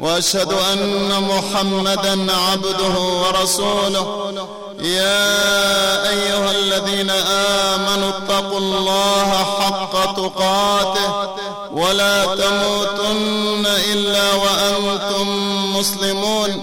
وأشهد أن محمدا عبده ورسوله. يا أيها الذين آمنوا اتقوا الله حق تقاته ولا تموتن إلا وأنتم مسلمون.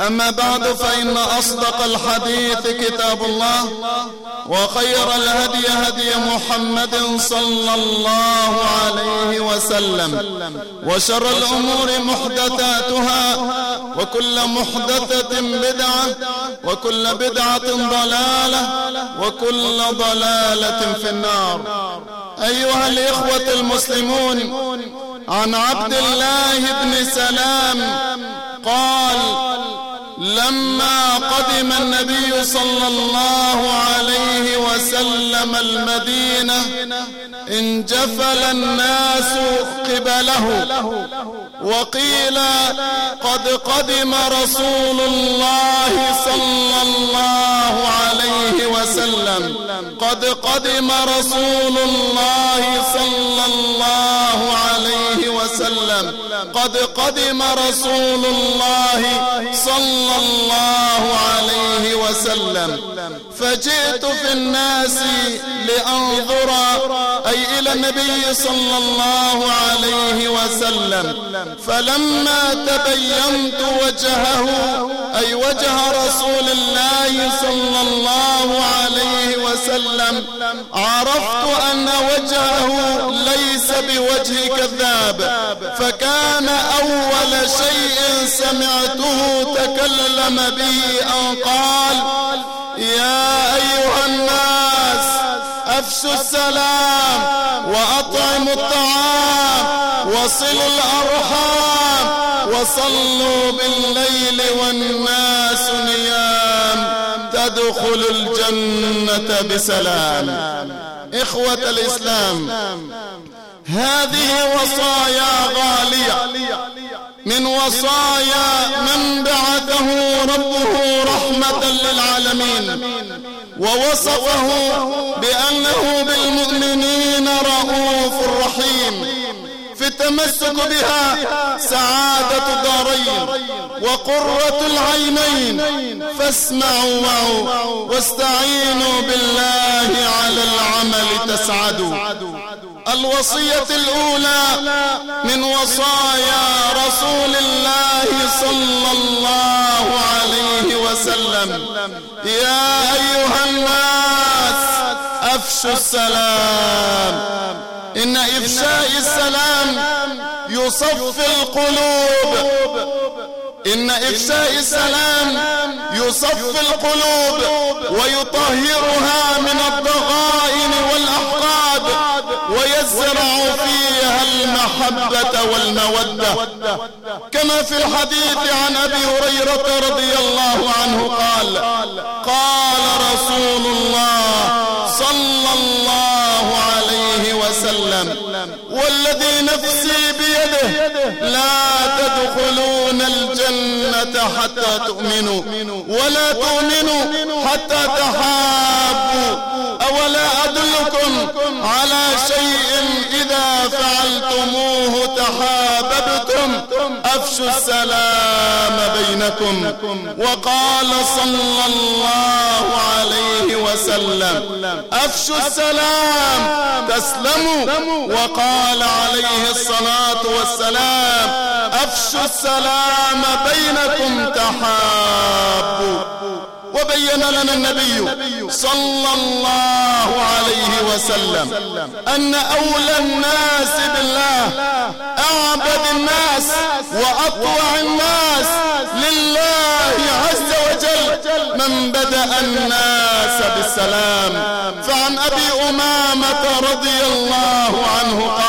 أما بعد فإن أصدق الحديث كتاب الله وخير الهدي هدي محمد صلى الله عليه وسلم وشر الأمور محدثاتها وكل محدثة بدعة وكل بدعة ضلالة وكل ضلالة في النار. أيها الإخوة المسلمون عن عبد الله بن سلام قال لما قدم النبي صلى الله عليه وسلم المدينة انجفل الناس قبله وقيل قد قدم رسول الله صلى الله عليه وسلم. قد قدم رسول الله صلى الله عليه قد قدم رسول الله صلى الله عليه وسلم. فجئت في الناس لأنظر أي إلى النبي صلى الله عليه وسلم. فلما تبينت وجهه أي وجه رسول الله صلى الله عليه وسلم عرفت أن وجهه ليس بوجه كذاب. فكان أول شيء سمعته تكلم به أن قال يا أيها الناس أفشوا السلام وأطعموا الطعام وصلوا الأرحام وصلوا بالليل والناس نيام تدخل الجنة بسلام. إخوة الإسلام هذه وصايا غالية. من وصايا من بعثه ربه رحمة للعالمين. ووصفه بأنه بالمؤمنين رؤوف رحيم. في التمسك بها سعادة الدارين وقرة العينين. فاسمعوا معوا واستعينوا بالله على العمل تسعدوا. الوصية الأولى من وصايا رسول الله صلى الله عليه وسلم. يا أيها الناس أفشوا السلام. إن إفشاء السلام يصفي القلوب. إن إفشاء السلام يصفي القلوب ويطهرها من الضغائن والمودة. كما في الحديث عن أبي هريرة رضي الله عنه قال قال رسول الله صلى الله عليه وسلم والذي نفسي بيده لا تدخلون الجنة حتى تؤمنوا ولا تؤمنوا حتى تحابوا أولا أدلكم على شيء فعلتموه أفشوا السلام بينكم. وقال صلى الله عليه وسلم أفشوا السلام تسلموا. وقال عليه الصلاة والسلام أفشوا السلام بينكم تحابوا. وبين لنا النبي صلى الله عليه وسلم أن أولى الناس بالله أعبد الناس وأطوع الناس لله عز وجل. من بدأ الناس بالسلام فعن أبي أمامة رضي الله عنه قال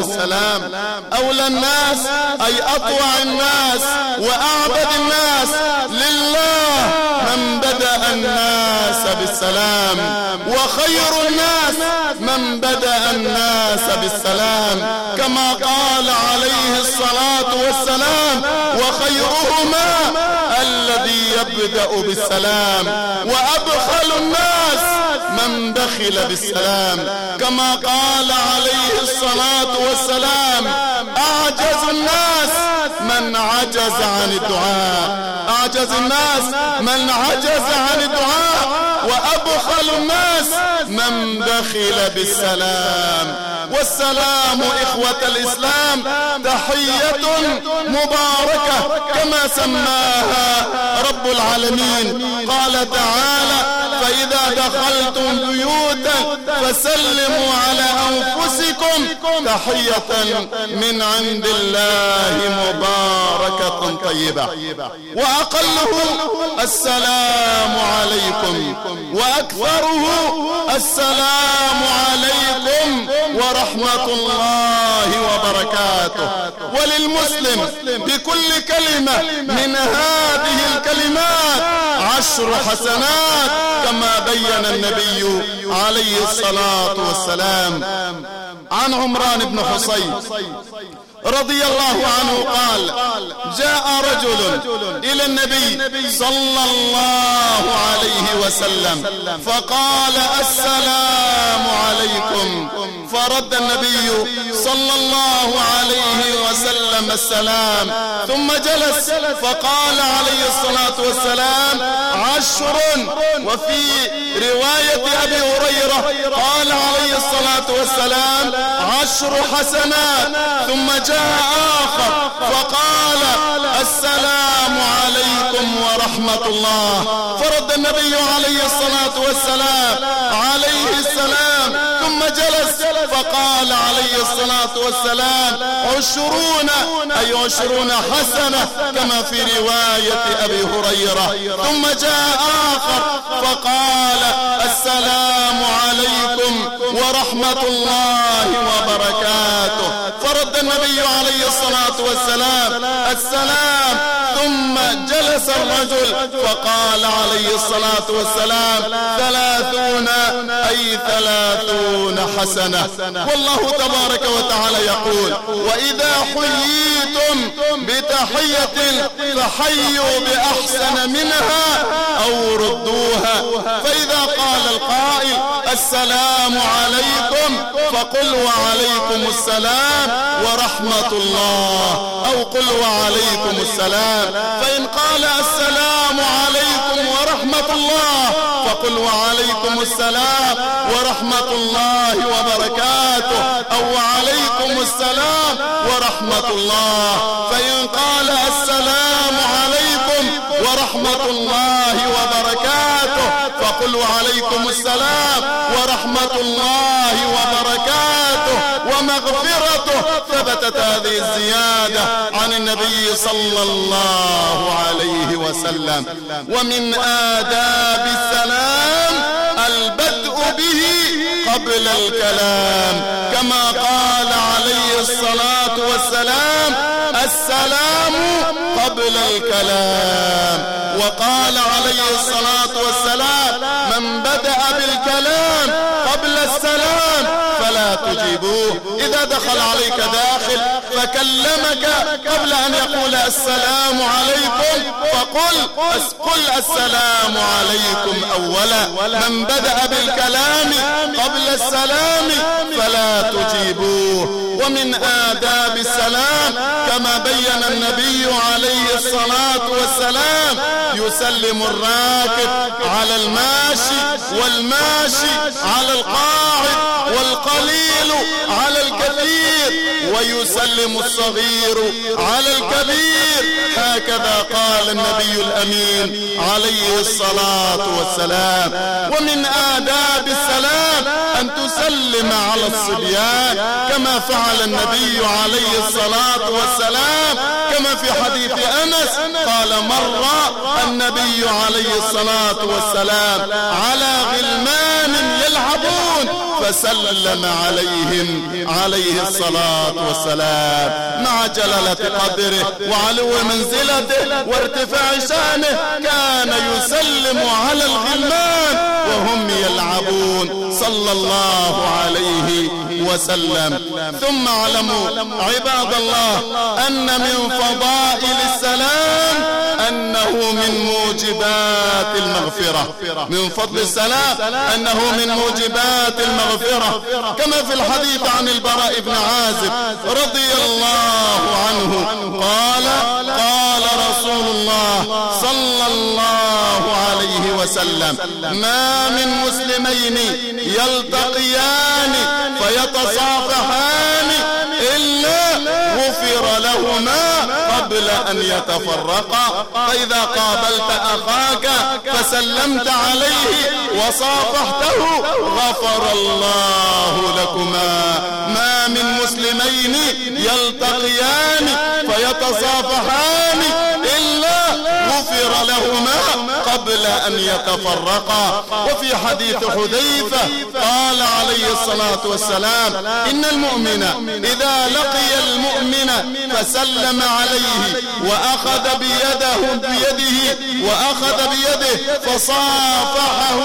بالسلام. أولى الناس أي أطوع الناس وأعبد الناس لله. من بدأ الناس بالسلام وخير الناس. من بدأ الناس بالسلام كما قال عليه الصلاة والسلام وخيرهما الذي يبدأ بالسلام وأبخل الناس من بخل بالسلام. كما قال عليه الصلاة والسلام أعجز الناس من عجز عن الدعاء. أعجز الناس من عجز عن الدعاء وأبخل الناس من بخل بالسلام. والسلام إخوة الإسلام تحية مباركة كما سماها رب العالمين. قال تعالى فإذا دخلتم بيوتا فسلموا على أنفسكم تحية من عند الله مباركة طيبة. وأقله السلام عليكم وأكثره السلام عليكم ورحمة الله وبركاته. وللمسلم بكل كلمة من هذه الكلمات عشر حسنات كما بين النبي عليه الصلاة والسلام. عن عمران بن حصين. رضي الله عنه قال جاء رجل إلى النبي صلى الله عليه وسلم فقال السلام عليكم. فرد النبي صلى الله عليه وسلم السلام ثم جلس فقال عليه الصلاة والسلام عشر. وفي رواية أبي هريرة قال عليه الصلاة والسلام عشر حسنات. ثم آخر. فقال السلام عليكم ورحمة الله. فرد النبي عليه الصلاة والسلام فقال عليه الصلاة والسلام عشرون أي عشرون حسنة كما في رواية أبي هريرة. ثم جاء آخر فقال السلام عليكم ورحمة الله وبركاته. فرد النبي عليه الصلاة والسلام السلام ثم جلس الرجل فقال عليه الصلاة والسلام ثلاثون أي ثلاثون حسنة. والله تبارك وتعالى يقول وإذا حييتم بتحية فحيوا بأحسن منها أو ردوها. فإذا قال القائل السلام عليكم فقل وعليكم السلام ورحمة الله أو قل وعليكم السلام. فإن قال السلام عليكم ورحمة الله. فقل وعليكم السلام ورحمة الله وبركاته. أو وعليكم السلام ورحمة الله. فإن قال السلام عليكم ورحمة الله وبركاته. فقل وعليكم السلام ورحمة الله وبركاته. ومغفرته ثبتت هذه الزيادة عن النبي صلى الله عليه وسلم. ومن آداب السلام البدء به قبل الكلام. كما قال عليه الصلاة والسلام السلام قبل الكلام. وقال عليه الصلاة والسلام من بدأ بالكلام تجيبوه إذا دخل عليك داخل فكلمك قبل أن يقول السلام عليكم فقل قل السلام عليكم أولا. من بدأ بالكلام قبل السلام فلا تجيبوه. ومن آداب السلام كما بين النبي عليه الصلاة والسلام يسلم الراكب على الماشي والماشي على القاعد والقليل على الكثير ويسلم الصغير على الكبير. هكذا قال النبي الأمين عليه الصلاة والسلام. ومن آداب السلام أن تسلم على الصبيان كما فعل النبي عليه الصلاة والسلام. كما في حديث أنس قال مر النبي عليه الصلاة والسلام على غلمان يلعبون فسلم عليهم عليه الصلاة والسلام مع جلالة قدره وعلو منزلته وارتفاع شأنه كان يسلم على الغلمان وهم يلعبون صلى الله عليه وسلم. ثم اعلموا عباد الله أن من فضائل السلام أنه من موجبات المغفرة. من فضل السلام أنه من موجبات المغفرة. كما في الحديث عن البراء بن عازب رضي الله عنه قال قال رسول الله صلى الله عليه وسلم ما من مسلمين يلتقيان فيتصافحان إلا غفر لهما قبل أن يتفرقا فإذا قابلت أخاك فسلمت عليه وصافحته غفر الله لكما. ما من مسلمين يلتقيان فيتصافحان لهما قبل أن يتفرقا. وفي حديث حذيفة قال عليه الصلاة والسلام إن المؤمن إذا لقي المؤمن فسلم عليه وأخذ بيده بيده وأخذ بيده فصافحه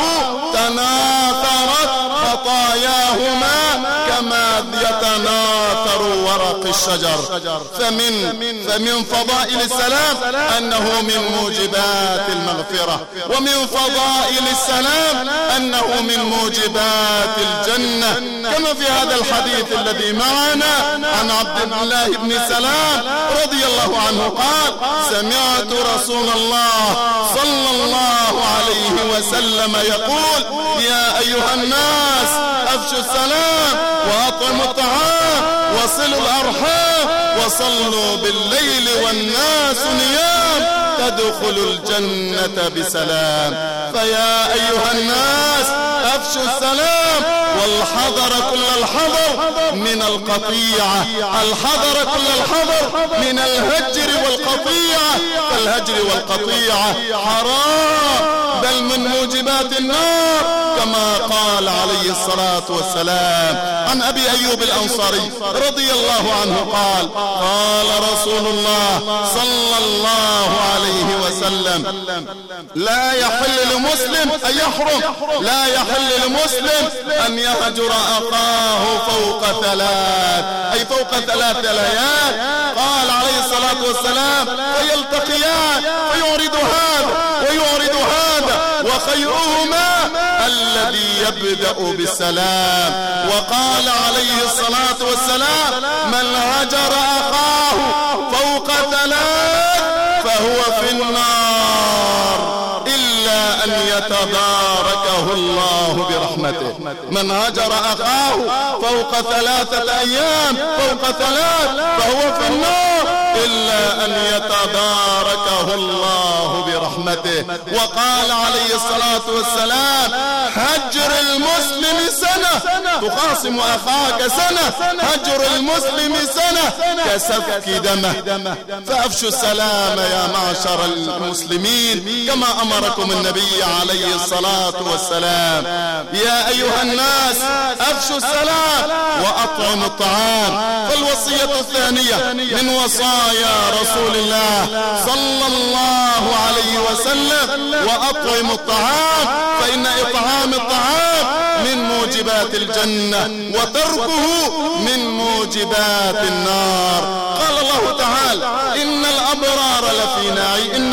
تناثرت خطاياهما كما يتناثر ورق الشجر. فمن فمن فضائل السلام أنه من موجبات المغفرة. ومن فضائل السلام أنه من موجبات الجنة. كما في هذا الحديث الذي معنا عن عبد الله بن سلام رضي الله عنه قال سمعت رسول الله صلى الله عليه وسلم يقول يا أيها الناس أفشوا السلام وأطعموا الطعام وصلوا الأرحام وصلوا بالليل والناس نيام. تدخل الجنة بسلام. فيا أيها الناس أفشوا السلام. والحذر كل الحذر من القطيعة. الحذر كل الحذر من الهجر والقطيعة. فالهجر والقطيعة حرام. بل من موجبات النار كما قال عليه الصلاة والسلام عن أبي أيوب الأنصاري رضي الله عنه قال قال رسول الله صلى الله عليه وسلم لا يحل لمسلم أن يحرم لا يحل لمسلم أن يهجر أخاه فوق ثلاث أي فوق ثلاث ليال. قال عليه الصلاة والسلام فيلتقيان فيعرض هذا ويعرض وخيرهما الذي يبدأ بالسلام. وقال عليه الصلاة والسلام من هجر أخاه فوق ثلاث فهو في النار إلا أن يتباركه الله برحمته. من هجر أخاه فوق ثلاثة أيام فوق ثلاث فهو في النار إلا أن يتباركه الله برحمته. وقال عليه الصلاة والسلام هجر المسلم سنة تخاصم أخاك سنة هجر المسلم سنة كسفك دمه. فأفشوا السلام يا معشر المسلمين كما أمركم النبي عليه الصلاة والسلام. يا أيها الناس أفشوا السلام وأطعموا الطعام. فالوصية الثانية من وصايا رسول الله صلى الله عليه وسلم وأطعموا الطعام فإن إطعام الطعام من موجبات الجنة وتركه من موجبات النار. قال الله تعالى إن الأبرار لفي نعي إن الأبرار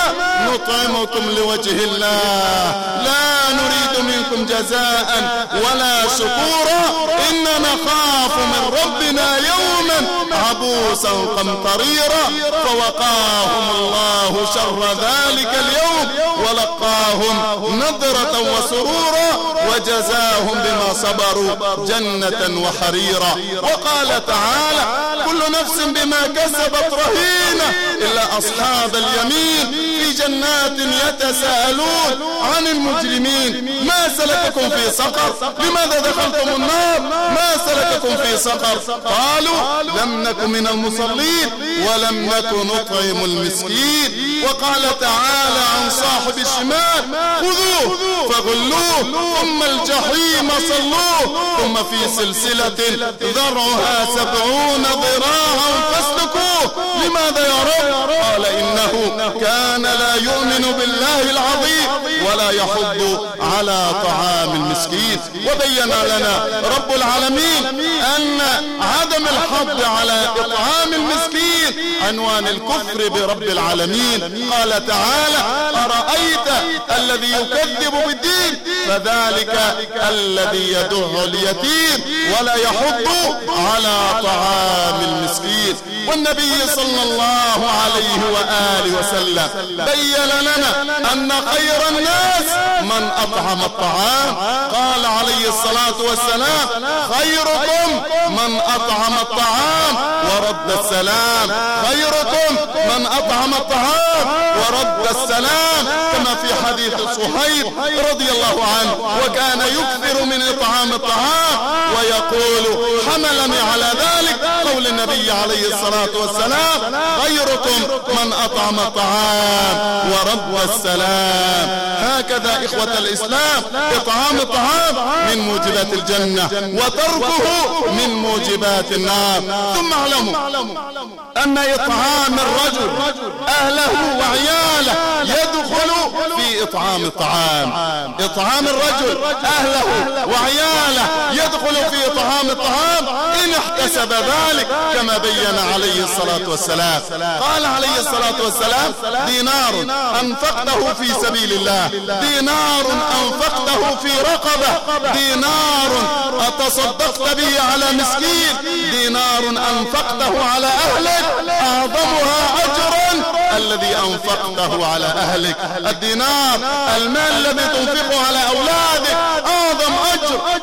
نطعمكم لوجه الله. لا نريد منكم جزاء ولا شكورا. إننا نخاف من ربنا يوما عبوسا قمطريرا. فوقاهم الله شر ذلك اليوم. ولقاهم نظرة وسرورا. وجزاهم بما صبروا جنة وحريرا. وقال تعالى كل نفس بما كسبت رهينة إلا أصحاب اليمين في جنات يتساءلون عن المجرمين. ما سلككم في سقر؟ لماذا دخلتم النار؟ ما سلككم في سقر؟ قالوا لم نكن من المصلين ولم نكن نطعم المسكين. وقال تعالى عن صاحب الشمال خذوه فغلوه ثم الجحيم صلوه. ثم في سلسلة ذرعها سبعون ذراعا فاسلكوه لماذا يا رب؟ قال إنه كان لا يؤمن بالله العظيم. ولا يحض على طعام المسكين. وبين لنا رب العالمين أن عدم الحض على إطعام المسكين عنوان الكفر برب العالمين. قال تعالى أرأيت الذي يكذب بالدين؟ فذلك الذي يدع اليتيم ولا يحض على طعام المسكين. والنبي صلى الله عليه وآله وسلم بين لنا أن خير الناس من أطعم الطعام. قال عليه الصلاة والسلام خيركم من أطعم الطعام. ورد السلام خيركم من أطعم الطعام. ورد السلام كما في حديث صهيب رضي الله عنه. وكان يكثر من إطعام الطعام. ويقول حملني على ذلك قول النبي عليه الصلاة والسلام. خيركم من أطعم الطعام. ورد السلام. هكذا إخوة الإسلام إطعام الطعام من موجبات الجنة وتركه من موجبات النار. ثم اعلموا أن إطعام الرجل أهله وعياله يدخل إطعام الطعام. إطعام الرجل. أهله وعياله يدخل في إطعام الطعام. إن احتسب ذلك كما بين عليه الصلاة والسلام. قال عليه الصلاة والسلام دينار أنفقته في سبيل الله. دينار أنفقته في رقبة. دينار أتصدقت به على مسكين. دينار أنفقته على أهلك أعظمها أجرا الذي أنفقته على أهلك. الدينار المال الذي تنفقه على أولادك.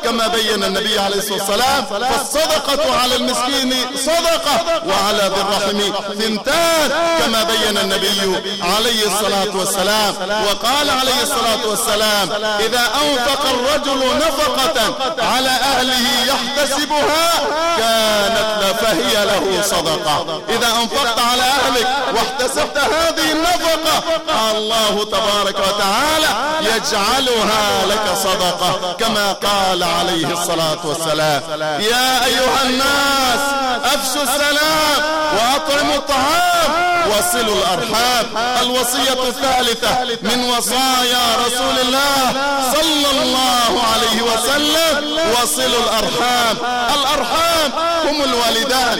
كما بين النبي عليه الصلاة والسلام فالصدقة على المسكين صدقة وعلى ذي الرحم ثنتان كما بين النبي عليه الصلاة والسلام. وقال عليه الصلاة والسلام إذا أنفق الرجل نفقة على أهله يحتسبها كانت فهي له صدقة. إذا أنفقت على أهلك واحتسبت هذه النفقة الله تبارك وتعالى يجعلها لك صدقة كما قال عليه الصلاة والسلام. يا أيها الناس أفشوا السلام وأطعموا الطعام وصلوا الأرحام. الوصية الثالثة من وصايا رسول الله صلى الله عليه وسلم وصلوا الأرحام. الأرحام هم الوالدان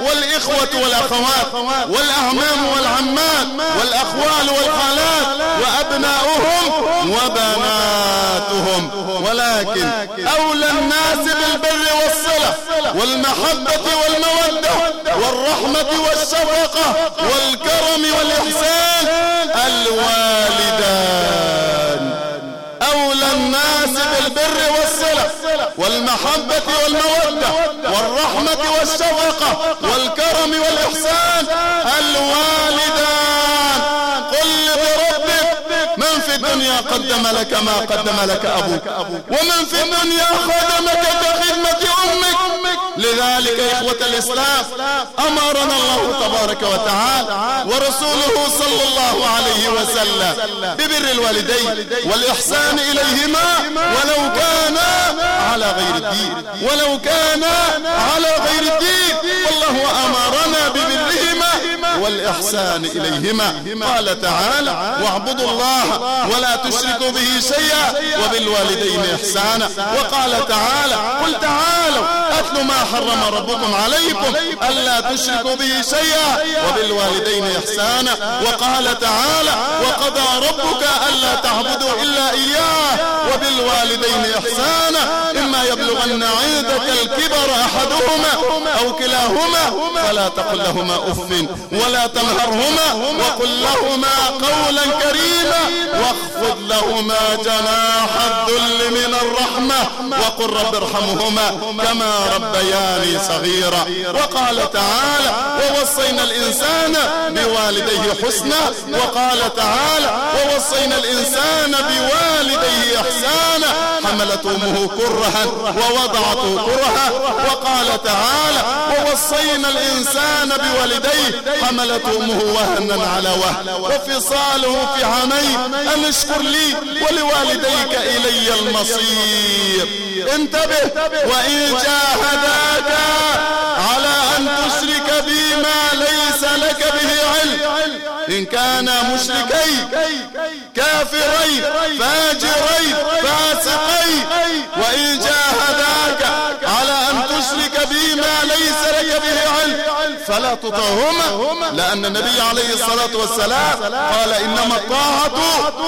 والإخوة والأخوات والأعمام والعمات والأخوال والخالات وأبناؤهم وبناتهم. ولكن أولى الناس بالبر والصلة والمحبة والمودة والرحمة والشفقة والكرم والإحسان الوالدان. أولى الناس بالبر والصلة والمحبة والمودة والرحمة والشفقة والكرم والإحسان الوالدان. قدم لك ما قدم لك أبوك. ومن في الدنيا خدمك بخدمة أمك. لذلك إخوة الإسلام أمرنا الله تبارك وتعالى ورسوله صلى الله عليه وسلم ببر الوالدين والإحسان إليهما ولو كان على غير الدين ولو كان على غير الدين. والله أمرنا ببرهما والإحسان إليهما. قال تعالى واعبدوا الله ولا تشركوا به شيئا وبالوالدين إحسانا. وقال تعالى قل تعالوا أتل ما حرم ربكم عليكم ألا تشركوا به شيئا وبالوالدين إحسانا. وقال تعالى وقضى ربك ألا تعبدوا إلا إياه وبالوالدين إحسانا. إما يبلغن عندك الكبر أحدهما أو كلاهما فلا تقل لهما أف. ولا تنهرهما وقل لهما قولا كريما واخفض لهما جناح الذل من الرحمة وقل رب ارحمهما كما ربياني صغيرا وقال تعالى ووصينا الإنسان بوالديه حسنا وقال تعالى ووصينا الإنسان بوالديه إحسانا حملت أمه كرها ووضعته كرها وقال تعالى ووصينا الإنسان بوالديه حملت أمه وهنا على وهن. وفصاله في عامين أن اشكر لي ولوالديك إلي المصير انتبه وإن جاهداك على أن تشرك بي ما ليس لك به إن كانا مشركين كافرين فاجرين فاسقين وإن جاهداك على أن تشرك بي ما ليس لك به علم فلا تطعهما لأن النبي عليه الصلاة والسلام قال إنما الطاعة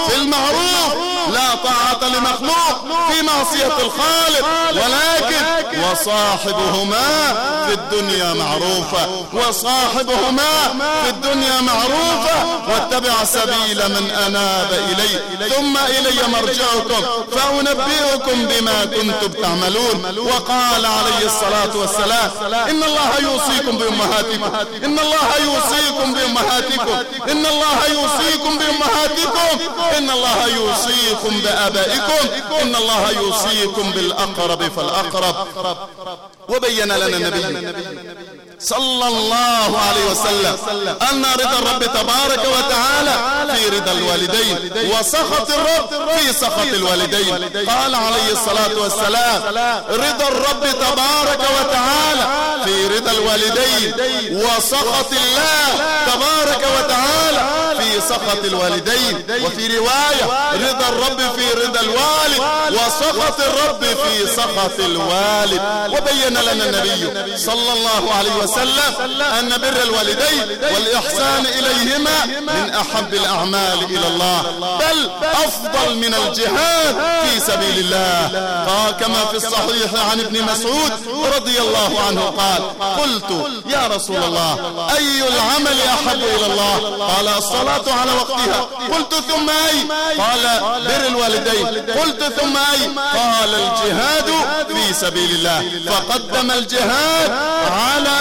في المعروف لا طاعة لمخلوق. في معصية الخالق ولكن وصاحبهما في الدنيا معروفة وصاحبهما في الدنيا معروفة واتبع سبيل من أناب إلي ثم إلي مرجعكم فأنبئكم بما كنتم تعملون. وقال عليه الصلاة والسلام إن الله يوصيكم بأمهاتكم إن الله يوصيكم بأمهاتكم إن الله يوصيكم بأمهاتكم إن الله يوصيكم بآبائكم إن الله يوصيكم بالأقرب فالأقرب وبين لنا النبي. صلى الله عليه وسلم. أن رضا الرب تبارك وتعالى في رضا الوالدين وسخط الرب في سخط الوالدين. قال عليه الصلاة والسلام رضا الرب تبارك وتعالى في رضا الوالدين وسخط الله تبارك وتعالى في سخط الوالدين. وفي رواية رضا الرب في رضا الوالد وسخط الرب في سخط الوالد. وبين لنا النبي صلى الله عليه وسلم وسلم أن بر الوالدين والإحسان إليهما من أحب الأعمال إلى الله بل أفضل من الجهاد في سبيل الله. كما في الصحيح عن ابن مسعود رضي الله عنه قال قلت يا رسول الله أي العمل أحب إلى الله؟ قال الصلاة على وقتها. قلت ثم أي؟ قال بر الوالدين. قلت ثم أي؟ قال الجهاد في سبيل الله. فقدم الجهاد على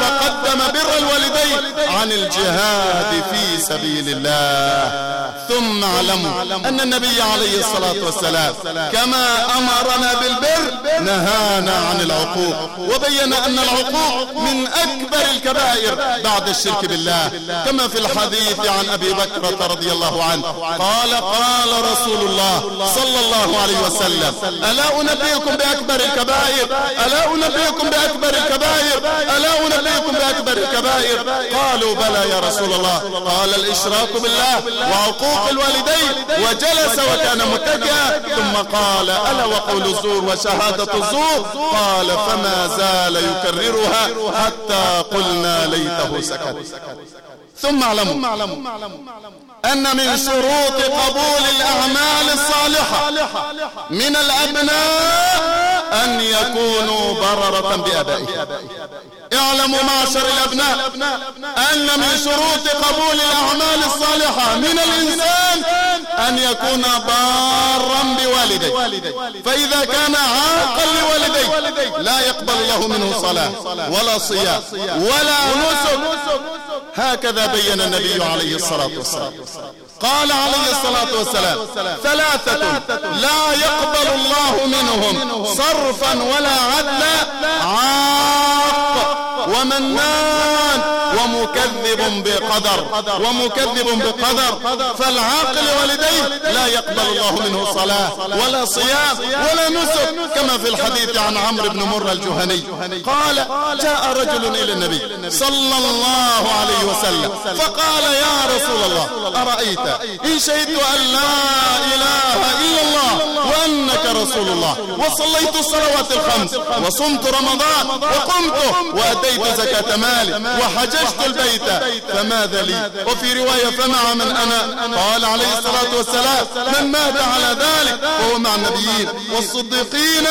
فقدم بر الوالدين عن الجهاد في سبيل الله. ثم اعلموا أن النبي عليه الصلاة والسلام كما أمرنا بالبر نهانا عن العقوق وبين أن العقوق من أكبر الكبائر بعد الشرك بالله. كما في الحديث عن أبي بكرة رضي الله عنه قال قال رسول الله صلى الله عليه وسلم ألا أنبئكم بأكبر الكبائر؟ ألا أنبئكم بأكبر الكبائر؟ ألا أنبئكم بأكبر الكبائر. قالوا بلى يا رسول الله. قال الإشراك بالله وعقوق الوالدين وجلس وكان متكئا. ثم قال ألا وقول الزور وشهادة الزور؟ قال فما زال يكررها حتى قلنا ليته سكت. ثم اعلموا أن من شروط قبول الأعمال الصالحة من الأبناء أن يكونوا بررة بأبائهم. اعلموا معشر الأبناء أن من شروط قبول الأعمال الصالحة من الإنسان أن يكون بارا بوالديه. فإذا كان عاقا لوالديه لا يقبل الله منه صلاة ولا صيام ولا نسك. هكذا بين النبي عليه الصلاة والسلام. قال عليه الصلاة والسلام ثلاثة لا يقبل الله منهم صرفا ولا عدلا عاق ومنان ومكذب بقدر ومكذب بقدر. فالعاقل والديه لا يقبل الله منه صلاة ولا صيام ولا نسك كما في الحديث عن عمرو بن مر الجهني. قال جاء رجل إلى النبي صلى الله عليه وسلم. فقال يا رسول الله أرأيت؟ إن شهدت أن لا إله إلا الله وأنك رسول الله. وصليت الصلوات الخمس وصمت رمضان وقمت وأتيت زكاة مالي وحججت البيت. فماذا لي؟ وفي رواية فمع من أنا؟ قال عليه الصلاة والسلام من مات على ذلك وهو مع النبيين والصديقين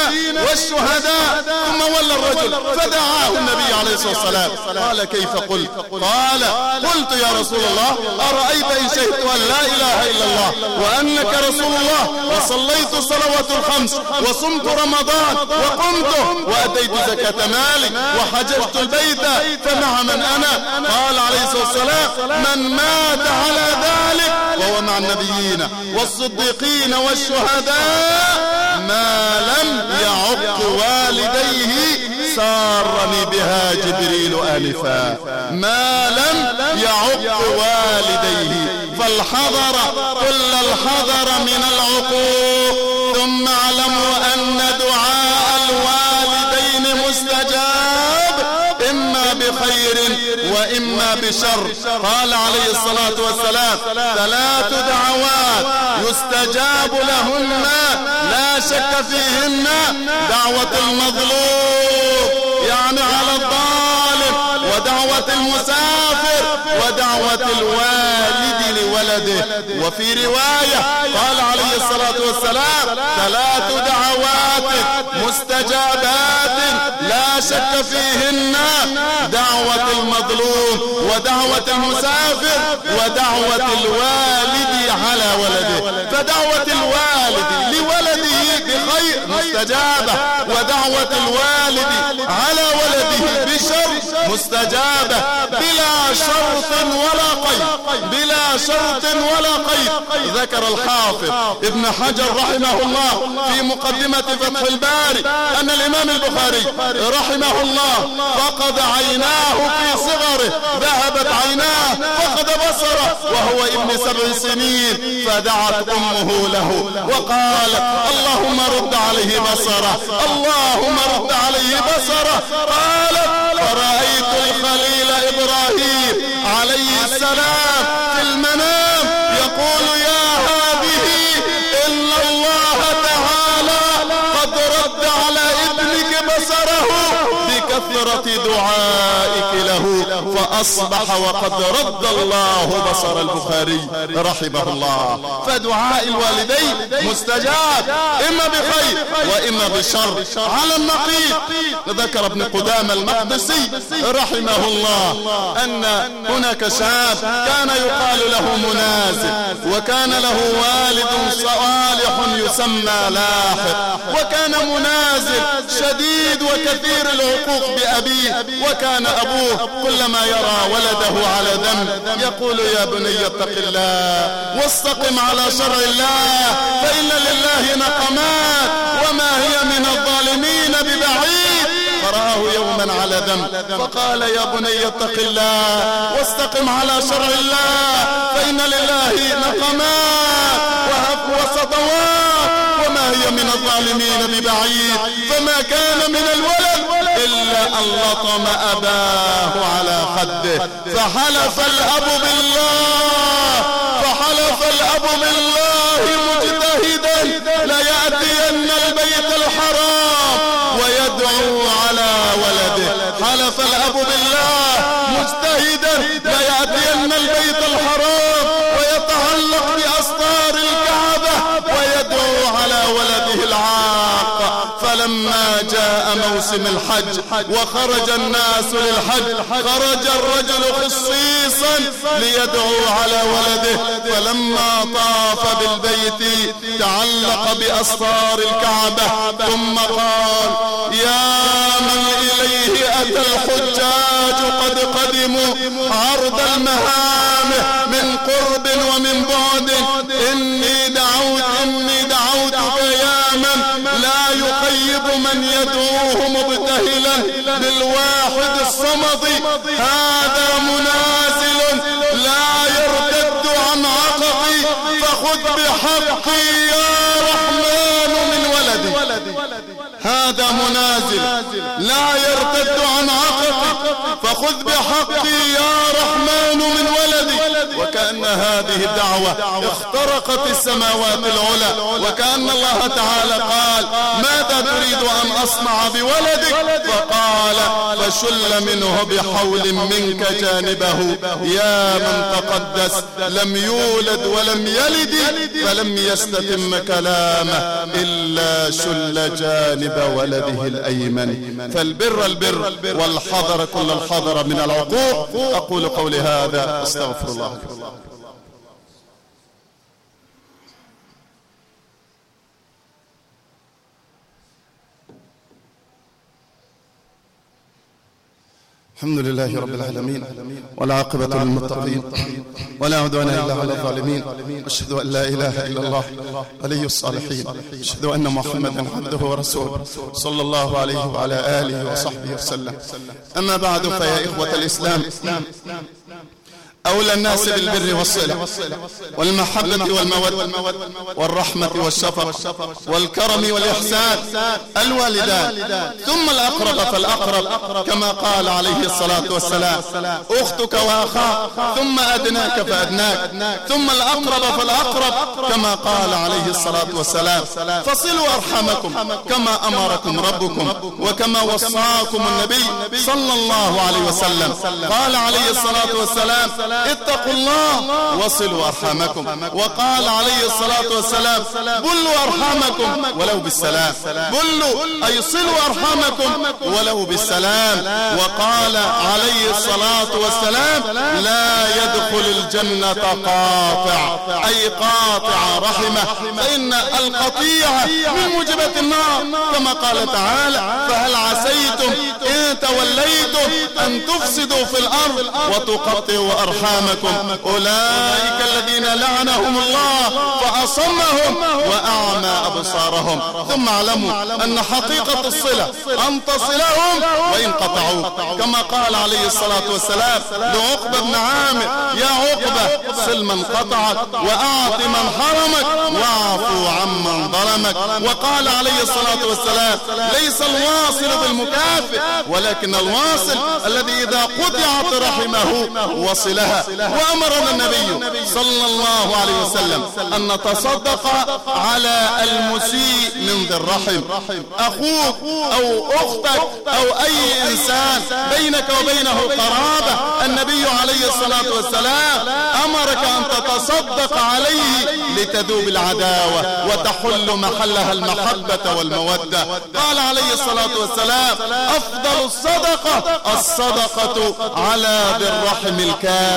والشهداء. ثم ولى الرجل فدعاه النبي عليه الصلاة والسلام. قال كيف قلت؟ قال قلت يا رسول الله أرأيت إن شهدت أن لا إله إلا الله وأنك رسول الله؟ وصليت الصلوات الخمس وصمت رمضان وقمت وأتيت زكاة مالي وحججت البيت فمع من أنا. قال عليه الصلاة والسلام من مات على ذلك وهو مع النبيين والصديقين والشهداء ما لم يعق والديه سارني بها جبريل آنفا. ما لم يعق والديه فالحذر كل الحذر من العقوق. ثم اعلموا أن دعاء الوالدين مستجاب إما بخير وإما بشر. قال عليه الصلاة والسلام ثلاث دعوات يستجاب لهن لا شك فيهن دعوة المظلوم. يعني على الظالم ودعوة المسافر ودعوة الوالد لولده. وفي رواية قال عليه الصلاة والسلام ثلاث دعوات مستجابات لا شك فيهن. دعوة المظلوم ودعوة المسافر ودعوة الوالد على ولده. فدعوة الوالد لولده بخير مستجابة ودعوة الوالد على ولده بشر مستجابة بلا شرط ولا قيد بلا شرط ولا قيد. ذكر الحافظ ابن حجر رحمه الله في مقدمة فتح الباري أن الإمام البخاري رحمه الله فقد عيناه في صغره ذهبت عيناه فقد بصره. ابن سبع سنين فدعت أمه له وقالت اللهم رد عليه بصره اللهم رد عليه بصره. قالت فرأيت فأصبح وقد رد الله بصر البخاري رحمه الله. فدعاء الوالدين مستجاب إما بخير وإما بشر. على النقيض. ذكر ابن قدام المقدسي رحمه الله أن هناك شاب كان يقال له منازل وكان له والد صالح يسمى لاحق وكان منازل شديد وكثير العقوق بأبيه وكان أبوه كلما يرى ولده على ذنب يقول يا بني اتق الله واستقم على شرع الله فإن لله نقمات وما هي من الظالمين ببعيد. فرآه يوما على ذنب فقال يا بني اتق الله واستقم على شرع الله فإن لله نقمات وسطوات وما هي من الظالمين ببعيد. فما كان من إلا أن لطم أباه على خده. فحلف الأب بالله فحلف الأب بالله مجتهدا. ليأتين البيت الحرام ويدعو على ولده. حلف الأب بالله مجتهدا. ليأتين موسم الحج وخرج الناس للحج. خرج الرجل خصيصا ليدعو على ولده. فلما طاف بالبيت تعلق بأسطار الكعبة. ثم قال يا من إليه أتى الحجاج؟ قد قدموا عرض المهام من قرب بالواحد الصمد هذا منازل لا يرتد عن عققي فخذ بحقي يا رحمن من ولدي. هذا منازل لا يرتد عن عققي فخذ بحقي يا رحمن من ولدي. وكأن هذه الدعوة اخترقت السماوات العلى. وكأن الله تعالى قال ماذا تريد أن أصنع بولدك؟ فقال فشل منه بحول منك جانبه. يا من تقدس لم يولد ولم يلد فلم يستتم كلامه إلا شل جانب ولده الأيمن. فالبر البر والحضر كل الحضر من العقوق أقول قولي هذا أستغفر الله الحمد لله رب العالمين والعاقبة للمتقين ولا عدوان إلا على الظالمين. أشهد أن لا إله إلا الله ولي الصالحين. أشهد أن محمدا عبده ورسوله صلى الله عليه وعلى آله وصحبه وسلم. أما بعد فيا إخوة الإسلام أولى الناس بالبر والصلة والمحبة والمودة والرحمة والشفقة والكرم والإحسان الوالدان. ثم الأقرب فالأقرب كما قال عليه الصلاة والسلام. أختك وأخاك ثم أدناك فأدناك. ثم الأقرب فالأقرب كما قال عليه الصلاة والسلام. فصلوا أرحمكم كما أمركم ربكم وكما وصاكم النبي صلى الله عليه وسلم. قال عليه الصلاة والسلام اتقوا الله وصلوا أرحامكم. وقال عليه الصلاة والسلام بلوا أرحامكم ولو بالسلام. بلوا أي صلوا أرحامكم ولو بالسلام. وقال عليه الصلاة والسلام لا يدخل الجنة قاطع. أي قاطع رحمة. فإن القطيعة من موجبة النار. كما قال تعالى فهل عسيتم إن توليتم أن تفسدوا في الأرض وتقطعوا أرحامكم؟ أولئك الذين لعنهم الله فأصمهم وأعمى أبصارهم. ثم اعلموا أن حقيقة الصلة أن تصلهم وإن قطعوا. كما قال عليه الصلاة والسلام لعقبة بن عامر يا عقبة صل من قطعك وأعط من حرمك واعفو عمن ظلمك. وقال عليه الصلاة والسلام ليس الواصل بالمكافئ ولكن الواصل الذي إذا قطعت رحمه وصلها وأمرنا النبي صلى الله عليه وسلم أن نتصدق على المسيء من ذي الرحم. أخوك أو أختك أو أي إنسان بينك وبينه قرابة. النبي عليه الصلاة والسلام أمرك أن تتصدق عليه لتذوب العداوة وتحل محلها المحبة والمودة. قال عليه الصلاة والسلام أفضل الصدقة الصدقة على ذي الرحم الكاشح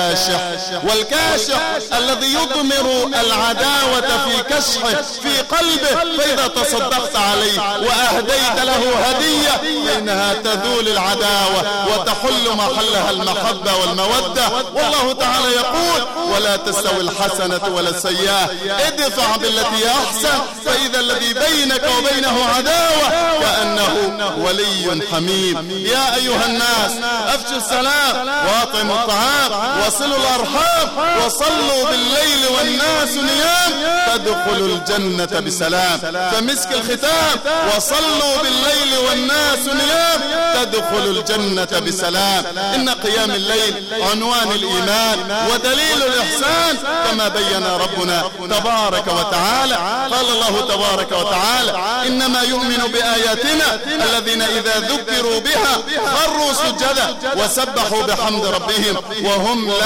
والكاشح. الذي يضمر العداوة في كشحه في قلبه فإذا تصدقت عليه وأهديت له هدية فإنها تذول العداوة وتحل محلها المحبة والمودة. والله تعالى يقول ولا تستوي الحسنة ولا السيئة ادفع بالتي أحسن فإذا الذي بينك وبينه عداوة كأنه ولي حميم. يا أيها الناس أفشوا السلام وأطعموا الطعام وصلوا الأرحام وصلوا بالليل والناس نيام تدخلوا الجنة بسلام. فمسك الختام وصلوا بالليل والناس نيام تدخلوا الجنة بسلام. إن قيام الليل عنوان الإيمان ودليل الإحسان كما بين ربنا تبارك وتعالى. قال الله تبارك وتعالى إنما يؤمن بآياتنا الذين إذا ذكروا بها خروا سجدا وسبحوا بحمد ربهم وهم لا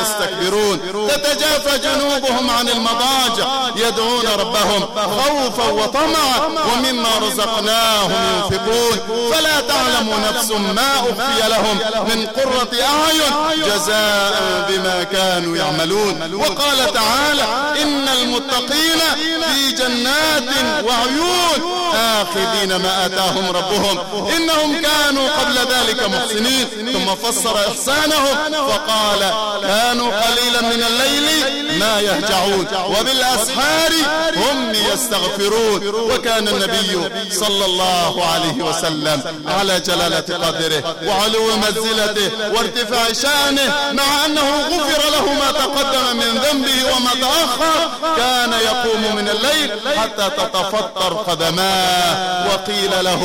يستكبرون. تتجافى جنوبهم عن المضاجع يدعون ربهم خوفا وطمعا ومما رزقناهم ينفقون. فلا تعلم نفس ما أخفي لهم من قرة أعين جزاء بما كانوا يعملون. وقال تعالى إن المتقين في جنات وعيون. آخذين ما آتاهم ربهم. إنهم كانوا قبل ذلك محسنين. ثم فسر إحسانهم فقال كانوا قليلا من الليل ما يهجعون. وبالأسحار هم يستغفرون. وكان النبي صلى الله عليه وسلم على جلالة قدره وعلو منزلته وارتفاع شأنه مع أنه غفر له ما تقدم من ذنبه وما تأخر. كان يقوم من الليل حتى تتفطر قدماه. وقيل له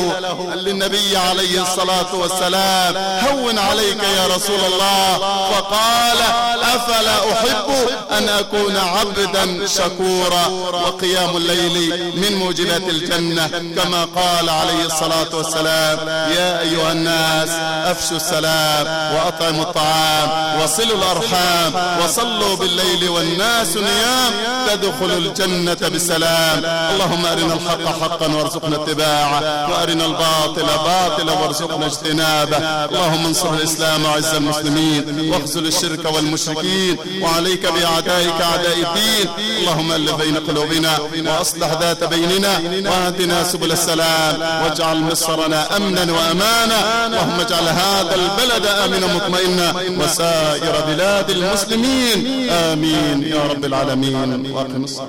للنبي عليه الصلاة والسلام هون عليك يا رسول الله. فقال أفلا أحب أن أكون عبدا شكورا وقيام الليل من موجبات الجنة كما قال عليه الصلاة والسلام يا أيها الناس أفشوا السلام وأطعموا الطعام وصلوا الأرحام وصلوا بالليل والناس نيام تدخلوا الجنة بسلام. اللهم أرنا الحق حقا وارزقنا اتباعه وأرنا الباطل باطلا وارزقنا اجتنابه. اللهم انصر الإسلام وعز المسلمين واخزل الشرك والمشركين وعليك بأعدائك أعداء الدين. اللهم ألف بين قلوبنا وأصلح ذات بيننا وأهدنا سبل السلام. واجعل مصرنا أمنا وأمانا. اللهم اجعل هذا البلد آمنا مطمئنا. وسائر بلاد المسلمين. آمين يا رب العالمين. وأقم الصلاة.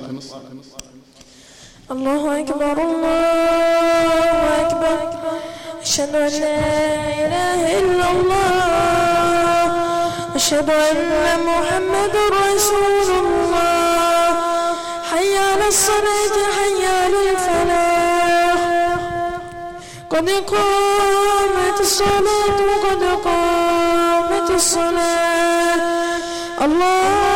الله أكبر الله أكبر. أشهد أن لا إله إلا الله. أشهد أن محمد رسول الله. حي على الصلاة حي على الفلاح. قد قامت الصلاة قد قامت الصلاة. الله